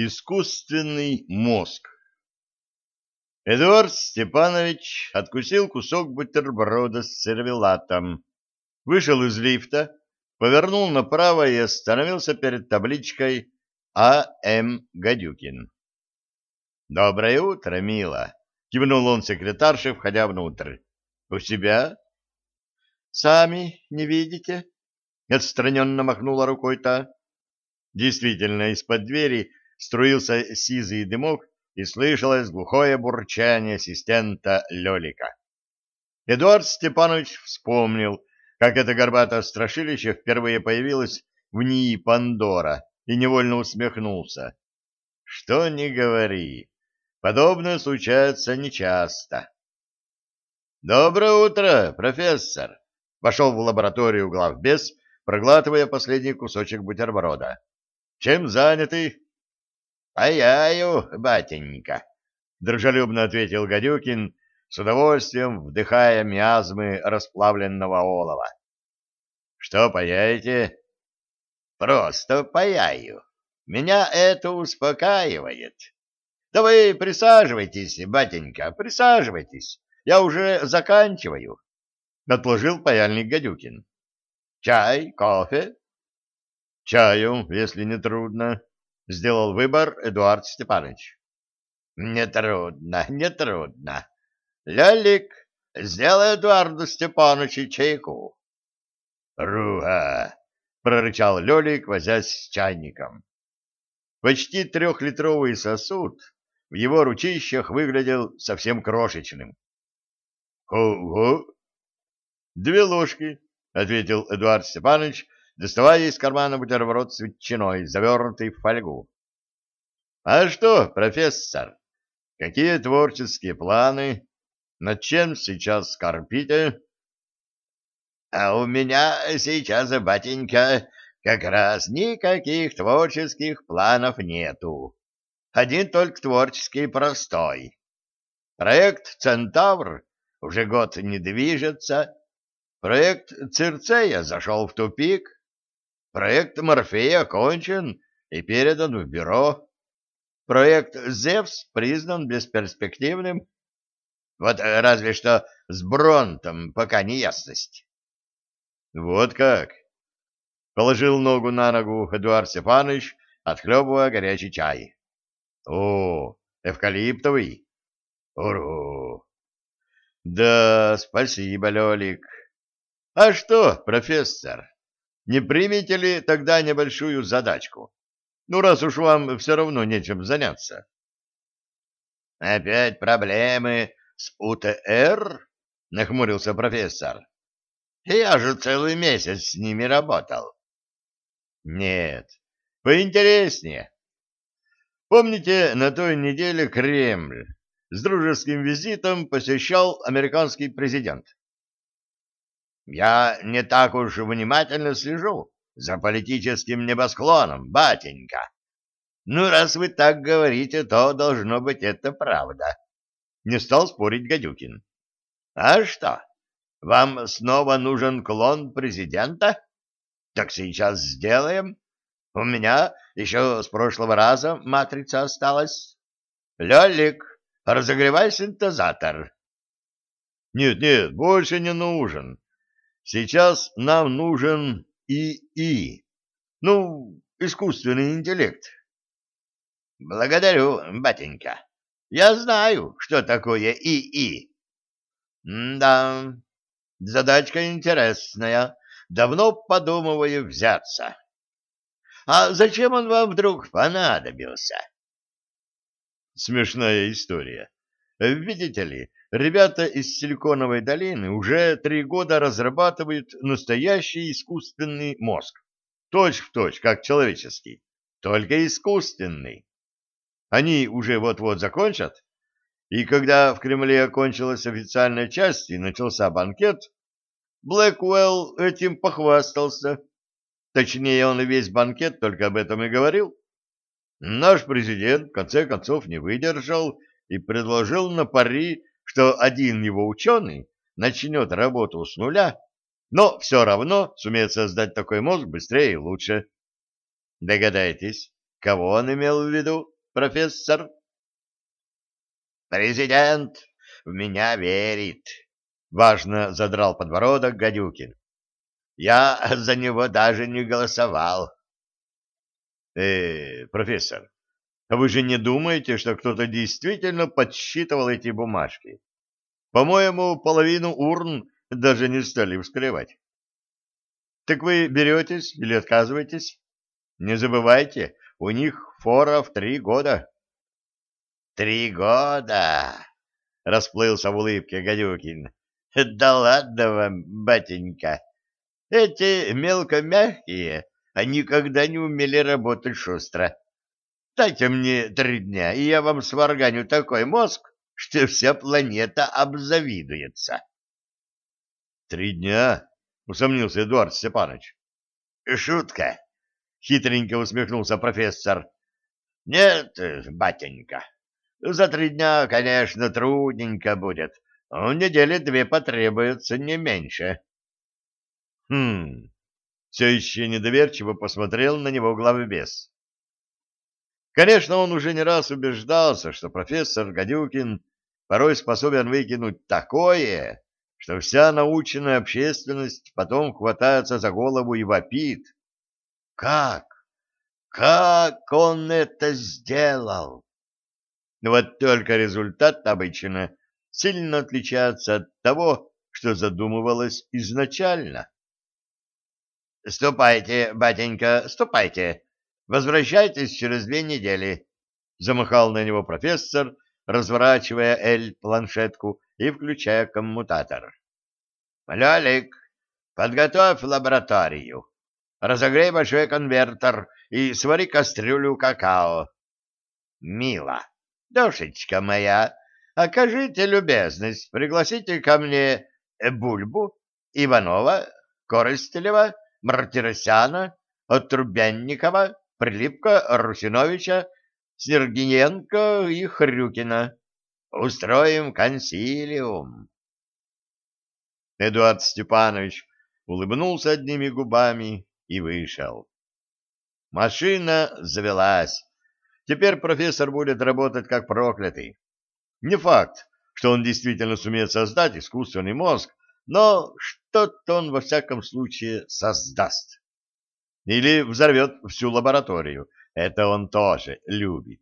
Искусственный мозг. Эдуард Степанович откусил кусок бутерброда с сервелатом, вышел из лифта, повернул направо и остановился перед табличкой А.М. Гадюкин. «Доброе утро, мила!» — кивнул он секретарше, входя внутрь. «У себя?» «Сами не видите?» — отстраненно махнула рукой та. Действительно, из-под двери струился сизый дымок, и слышалось глухое бурчание ассистента Лелика. Эдуард Степанович вспомнил, как это горбатое страшилище впервые появилось в НИИ Пандора, и невольно усмехнулся. Что ни говори, подобное случается нечасто. «Доброе утро, профессор!» — вошел в лабораторию главбес, проглатывая последний кусочек бутерброда. «Чем заняты?» «Паяю, батенька», — дружелюбно ответил Гадюкин, с удовольствием вдыхая миазмы расплавленного олова. «Что паяете?» «Просто паяю. Меня это успокаивает. Да вы присаживайтесь, батенька, присаживайтесь. Я уже заканчиваю», — отложил паяльник Гадюкин. «Чай, кофе?» «Чаю, если не трудно», — сделал выбор Эдуард Степанович. — Нетрудно, нетрудно. Лялик, сделай Эдуарду Степановичу чайку. — Руга! — прорычал Лелик, возясь с чайником. Почти трехлитровый сосуд в его ручищах выглядел совсем крошечным. «Ого!» «Две ложки», — ответил Эдуард Степанович, доставая из кармана бутерброд с ветчиной, завернутый в фольгу. — А что, профессор, какие творческие планы? Над чем сейчас скорпите? — А у меня сейчас, батенька, как раз никаких творческих планов нету. Один только творческий простой. Проект «Центавр» уже год не движется. Проект «Цирцея» зашел в тупик. Проект Морфея окончен и передан в бюро. Проект «Зевс» признан бесперспективным. Вот разве что с Бронтом пока не ясность. Вот как? Положил ногу на ногу Эдуард Степанович, отхлебывая горячий чай. О, эвкалиптовый? Уру! Да, спасибо, Лёлик. А что, профессор, не примете ли тогда небольшую задачку? Ну, раз уж вам все равно нечем заняться. — Опять проблемы с УТР? — нахмурился профессор. — Я же целый месяц с ними работал. — Нет, поинтереснее. Помните, на той неделе Кремль с дружеским визитом посещал американский президент? Я не так уж внимательно слежу за политическим небосклоном, батенька. Ну, раз вы так говорите, то должно быть это правда. Не стал спорить Гадюкин. А что, вам снова нужен клон президента? Так сейчас сделаем. У меня еще с прошлого раза матрица осталась. Лёлик, разогревай синтезатор. Нет, нет, больше не нужен. Сейчас нам нужен ИИ, ну, искусственный интеллект. Благодарю, батенька. Я знаю, что такое ИИ. да, задачка интересная. Давно подумываю взяться. А зачем он вам вдруг понадобился? Смешная история. Видите ли, ребята из Силиконовой долины уже три года разрабатывают настоящий искусственный мозг. Точь в точь, как человеческий, только искусственный. Они уже вот-вот закончат, и когда в Кремле окончилась официальная часть и начался банкет, Блэквелл этим похвастался. Точнее, он и весь банкет только об этом и говорил. Наш президент, в конце концов, не выдержал и предложил на пари, что один его ученый начнет работу с нуля, но все равно сумеет создать такой мозг быстрее и лучше. Догадайтесь, Кого он имел в виду, профессор? Президент в меня верит, важно задрал подбородок Гадюкин. Я за него даже не голосовал. Э, профессор, а вы же не думаете, что кто-то действительно подсчитывал эти бумажки? По-моему, половину урн даже не стали вскрывать. Так вы беретесь или отказываетесь? Не забывайте, у них фора в три года. Три года? Расплылся в улыбке Гадюкин. Да ладно вам, батенька. Эти мелкомягкие, они никогда не умели работать шустро. Дайте мне три дня, и я вам сварганю такой мозг, что вся планета обзавидуется. Три дня? усомнился Эдуард Степанович. Шутка, хитренько усмехнулся профессор. Нет, батенька, за три дня, конечно, трудненько будет, но недели две потребуется не меньше. Хм, все еще недоверчиво посмотрел на него главбес. Конечно, он уже не раз убеждался, что профессор Гадюкин порой способен выкинуть такое, что вся научная общественность потом хватается за голову и вопит. Как? Как он это сделал? Но вот только результат обычно сильно отличается от того, что задумывалось изначально. «Ступайте, батенька, ступайте. Возвращайтесь через две недели», — замахал на него профессор, разворачивая Эль-планшетку и включая коммутатор. «Лёлик, подготовь лабораторию. Разогрей большой конвертер и свари кастрюлю какао. Мила, душечка моя, окажите любезность, пригласите ко мне Бульбу, Иванова, Коростелева, Мартиросяна, Отрубянникова, Прилипка, Русиновича, Сергиенко и Хрюкина. Устроим консилиум. Эдуард Степанович улыбнулся одними губами и вышел. Машина завелась. Теперь профессор будет работать как проклятый. Не факт, что он действительно сумеет создать искусственный мозг, но что-то он во всяком случае создаст. Или взорвет всю лабораторию. Это он тоже любит.